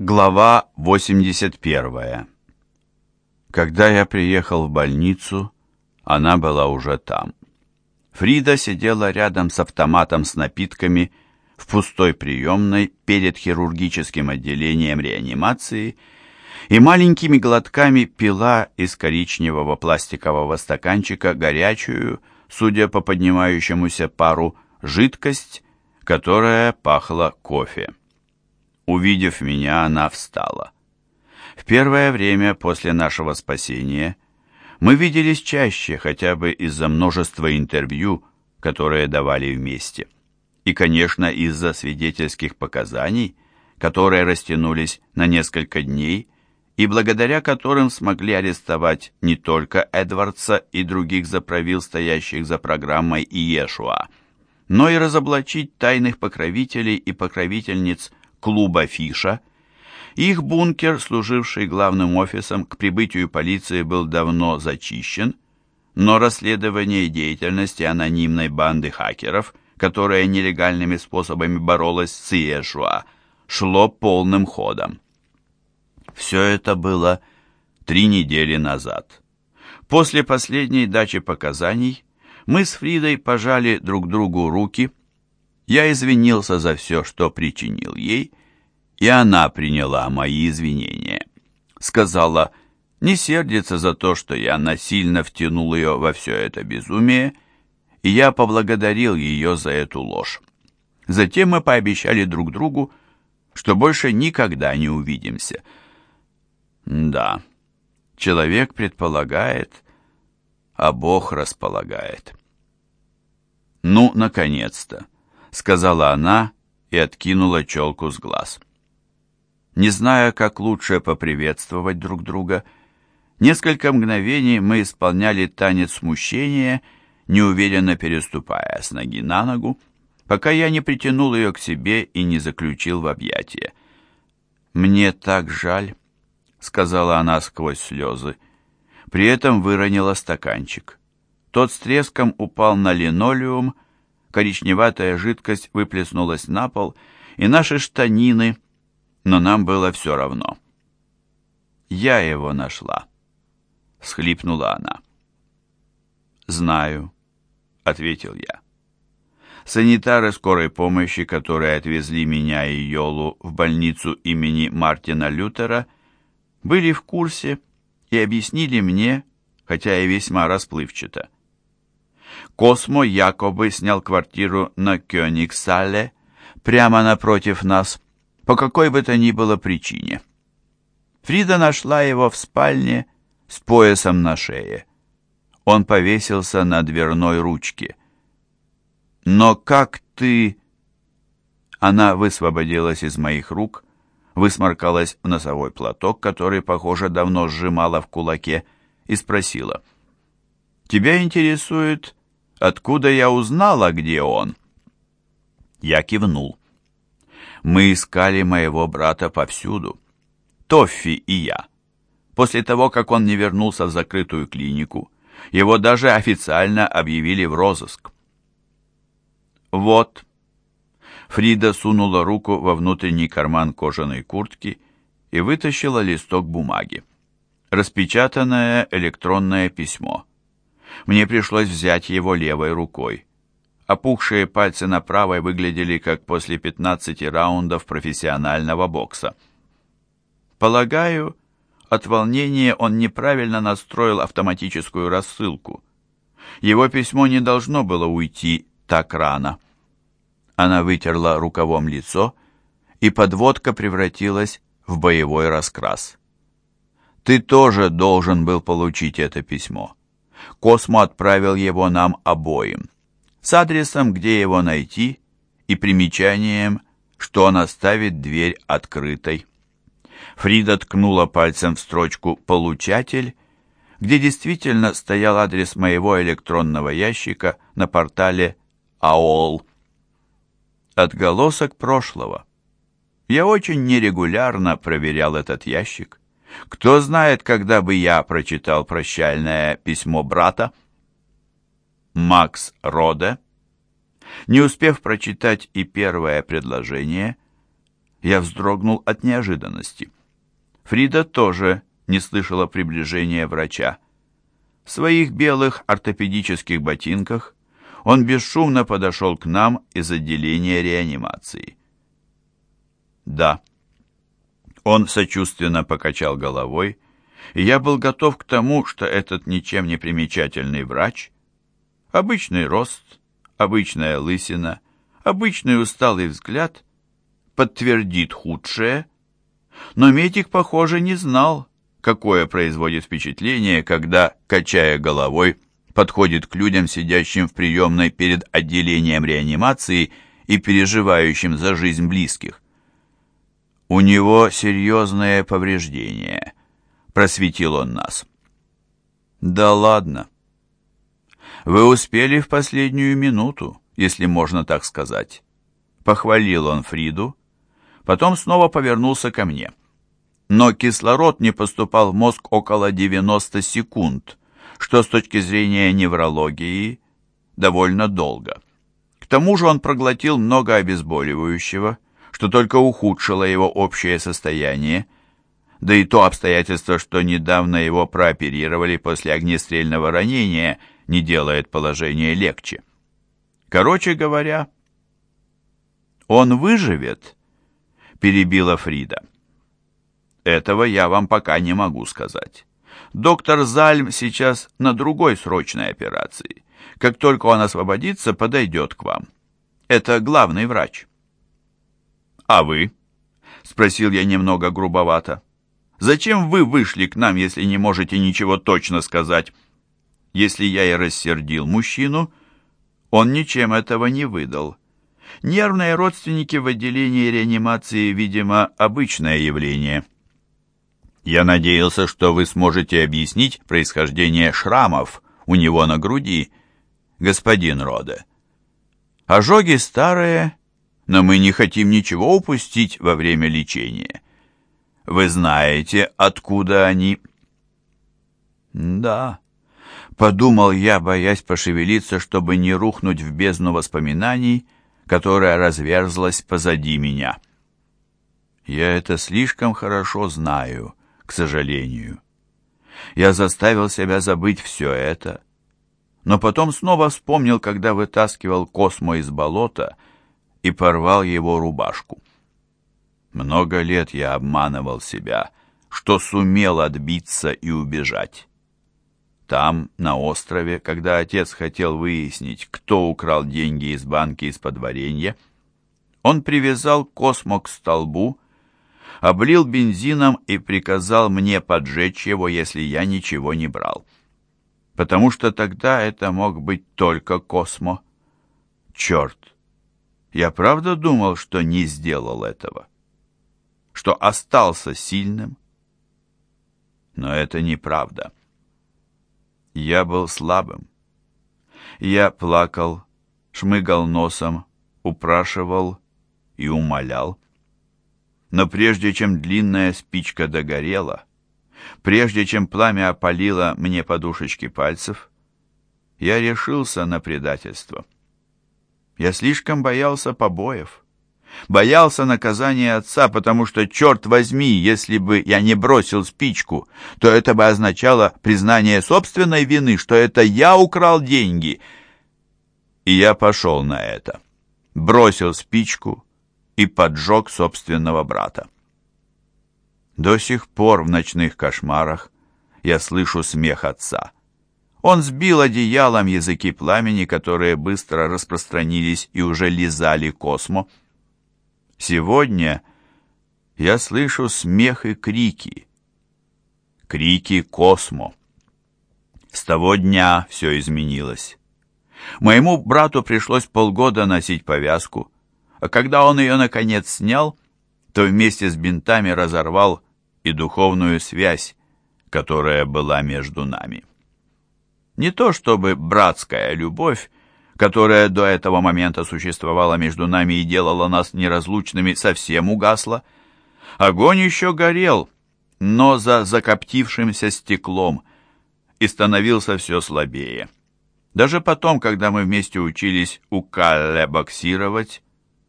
Глава 81. Когда я приехал в больницу, она была уже там. Фрида сидела рядом с автоматом с напитками в пустой приемной перед хирургическим отделением реанимации и маленькими глотками пила из коричневого пластикового стаканчика горячую, судя по поднимающемуся пару, жидкость, которая пахла кофе. Увидев меня, она встала. В первое время после нашего спасения мы виделись чаще, хотя бы из-за множества интервью, которые давали вместе. И, конечно, из-за свидетельских показаний, которые растянулись на несколько дней, и благодаря которым смогли арестовать не только Эдвардса и других заправил, стоящих за программой Иешуа, но и разоблачить тайных покровителей и покровительниц клуба «Фиша». Их бункер, служивший главным офисом, к прибытию полиции был давно зачищен, но расследование деятельности анонимной банды хакеров, которая нелегальными способами боролась с Иешуа, шло полным ходом. Все это было три недели назад. После последней дачи показаний мы с Фридой пожали друг другу руки я извинился за все, что причинил ей, и она приняла мои извинения. Сказала, не сердится за то, что я насильно втянул ее во все это безумие, и я поблагодарил ее за эту ложь. Затем мы пообещали друг другу, что больше никогда не увидимся. Да, человек предполагает, а Бог располагает. Ну, наконец-то! Сказала она и откинула челку с глаз. Не зная, как лучше поприветствовать друг друга, несколько мгновений мы исполняли танец смущения, неуверенно переступая с ноги на ногу, пока я не притянул ее к себе и не заключил в объятия. «Мне так жаль», — сказала она сквозь слезы. При этом выронила стаканчик. Тот с треском упал на линолеум, — коричневатая жидкость выплеснулась на пол, и наши штанины, но нам было все равно. «Я его нашла», — схлипнула она. «Знаю», — ответил я. Санитары скорой помощи, которые отвезли меня и Йолу в больницу имени Мартина Лютера, были в курсе и объяснили мне, хотя и весьма расплывчато, Космо якобы снял квартиру на Кёнигсале, прямо напротив нас, по какой бы то ни было причине. Фрида нашла его в спальне с поясом на шее. Он повесился на дверной ручке. «Но как ты...» Она высвободилась из моих рук, высморкалась в носовой платок, который, похоже, давно сжимала в кулаке, и спросила. «Тебя интересует, Откуда я узнала, где он?» Я кивнул. Мы искали моего брата повсюду. Тоффи и я. После того, как он не вернулся в закрытую клинику, его даже официально объявили в розыск. «Вот». Фрида сунула руку во внутренний карман кожаной куртки и вытащила листок бумаги. Распечатанное электронное письмо. Мне пришлось взять его левой рукой. Опухшие пальцы на правой выглядели как после 15 раундов профессионального бокса. Полагаю, от волнения он неправильно настроил автоматическую рассылку. Его письмо не должно было уйти так рано. Она вытерла рукавом лицо, и подводка превратилась в боевой раскрас. «Ты тоже должен был получить это письмо. Космо отправил его нам обоим, с адресом, где его найти, и примечанием, что он оставит дверь открытой. Фрида ткнула пальцем в строчку «Получатель», где действительно стоял адрес моего электронного ящика на портале АОЛ. Отголосок прошлого. Я очень нерегулярно проверял этот ящик. Кто знает, когда бы я прочитал прощальное письмо брата? Макс Роде, не успев прочитать и первое предложение, Я вздрогнул от неожиданности. Фрида тоже не слышала приближения врача. В своих белых ортопедических ботинках он бесшумно подошел к нам из отделения реанимации. «Да». Он сочувственно покачал головой, и я был готов к тому, что этот ничем не примечательный врач, обычный рост, обычная лысина, обычный усталый взгляд, подтвердит худшее, но медик, похоже, не знал, какое производит впечатление, когда, качая головой, подходит к людям, сидящим в приемной перед отделением реанимации и переживающим за жизнь близких. «У него серьезное повреждение», — просветил он нас. «Да ладно. Вы успели в последнюю минуту, если можно так сказать». Похвалил он Фриду, потом снова повернулся ко мне. Но кислород не поступал в мозг около 90 секунд, что с точки зрения неврологии довольно долго. К тому же он проглотил много обезболивающего, что только ухудшило его общее состояние, да и то обстоятельство, что недавно его прооперировали после огнестрельного ранения, не делает положение легче. Короче говоря, «Он выживет?» — перебила Фрида. «Этого я вам пока не могу сказать. Доктор Зальм сейчас на другой срочной операции. Как только он освободится, подойдет к вам. Это главный врач». «А вы?» — спросил я немного грубовато. «Зачем вы вышли к нам, если не можете ничего точно сказать?» Если я и рассердил мужчину, он ничем этого не выдал. Нервные родственники в отделении реанимации, видимо, обычное явление. Я надеялся, что вы сможете объяснить происхождение шрамов у него на груди, господин Роде. Ожоги старые, но мы не хотим ничего упустить во время лечения. Вы знаете, откуда они?» «Да», — подумал я, боясь пошевелиться, чтобы не рухнуть в бездну воспоминаний, которая разверзлась позади меня. Я это слишком хорошо знаю, к сожалению. Я заставил себя забыть все это, но потом снова вспомнил, когда вытаскивал Космо из болота — и порвал его рубашку. Много лет я обманывал себя, что сумел отбиться и убежать. Там, на острове, когда отец хотел выяснить, кто украл деньги из банки из-под варенья, он привязал Космо к столбу, облил бензином и приказал мне поджечь его, если я ничего не брал. Потому что тогда это мог быть только Космо. Черт! Я правда думал, что не сделал этого, что остался сильным. Но это неправда. Я был слабым. Я плакал, шмыгал носом, упрашивал и умолял. Но прежде чем длинная спичка догорела, прежде чем пламя опалило мне подушечки пальцев, я решился на предательство. Я слишком боялся побоев. Боялся наказания отца, потому что, черт возьми, если бы я не бросил спичку, то это бы означало признание собственной вины, что это я украл деньги. И я пошел на это. Бросил спичку и поджег собственного брата. До сих пор в ночных кошмарах я слышу смех отца. Он сбил одеялом языки пламени, которые быстро распространились и уже лизали космо. Сегодня я слышу смех и крики. Крики космо. С того дня все изменилось. Моему брату пришлось полгода носить повязку, а когда он ее наконец снял, то вместе с бинтами разорвал и духовную связь, которая была между нами. Не то чтобы братская любовь, которая до этого момента существовала между нами и делала нас неразлучными, совсем угасла. Огонь еще горел, но за закоптившимся стеклом и становился все слабее. Даже потом, когда мы вместе учились у Калле боксировать,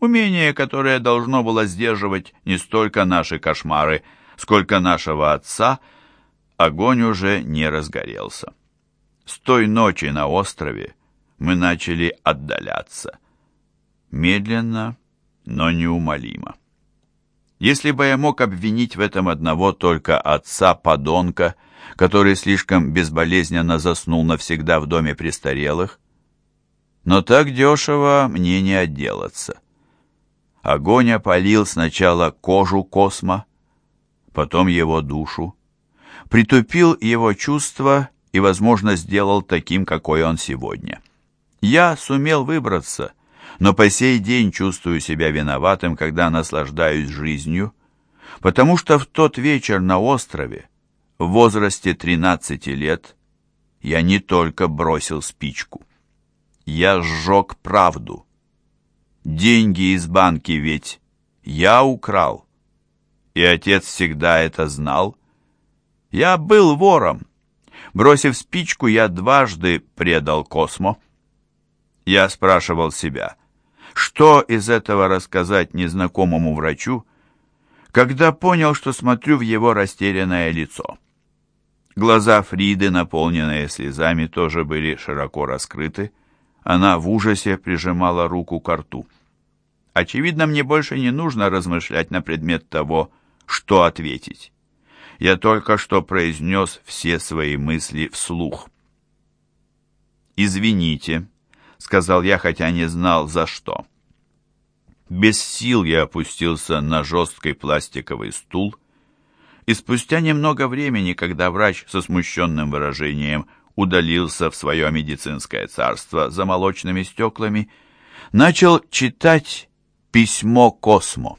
Умение, которое должно было сдерживать не столько наши кошмары, сколько нашего отца, огонь уже не разгорелся. С той ночи на острове мы начали отдаляться. Медленно, но неумолимо. Если бы я мог обвинить в этом одного только отца-подонка, который слишком безболезненно заснул навсегда в доме престарелых, но так дешево мне не отделаться. Огонь опалил сначала кожу Космо, потом его душу, притупил его чувства и, возможно, сделал таким, какой он сегодня. Я сумел выбраться, но по сей день чувствую себя виноватым, когда наслаждаюсь жизнью, потому что в тот вечер на острове, в возрасте 13 лет, я не только бросил спичку. Я сжег правду. Деньги из банки ведь я украл. И отец всегда это знал. Я был вором. Бросив спичку, я дважды предал Космо. Я спрашивал себя, что из этого рассказать незнакомому врачу, когда понял, что смотрю в его растерянное лицо. Глаза Фриды, наполненные слезами, тоже были широко раскрыты. Она в ужасе прижимала руку к рту. Очевидно, мне больше не нужно размышлять на предмет того, что ответить. Я только что произнес все свои мысли вслух. «Извините», — сказал я, хотя не знал, за что. Без сил я опустился на жесткий пластиковый стул, и спустя немного времени, когда врач со смущенным выражением удалился в свое медицинское царство за молочными стеклами, начал читать письмо Космо.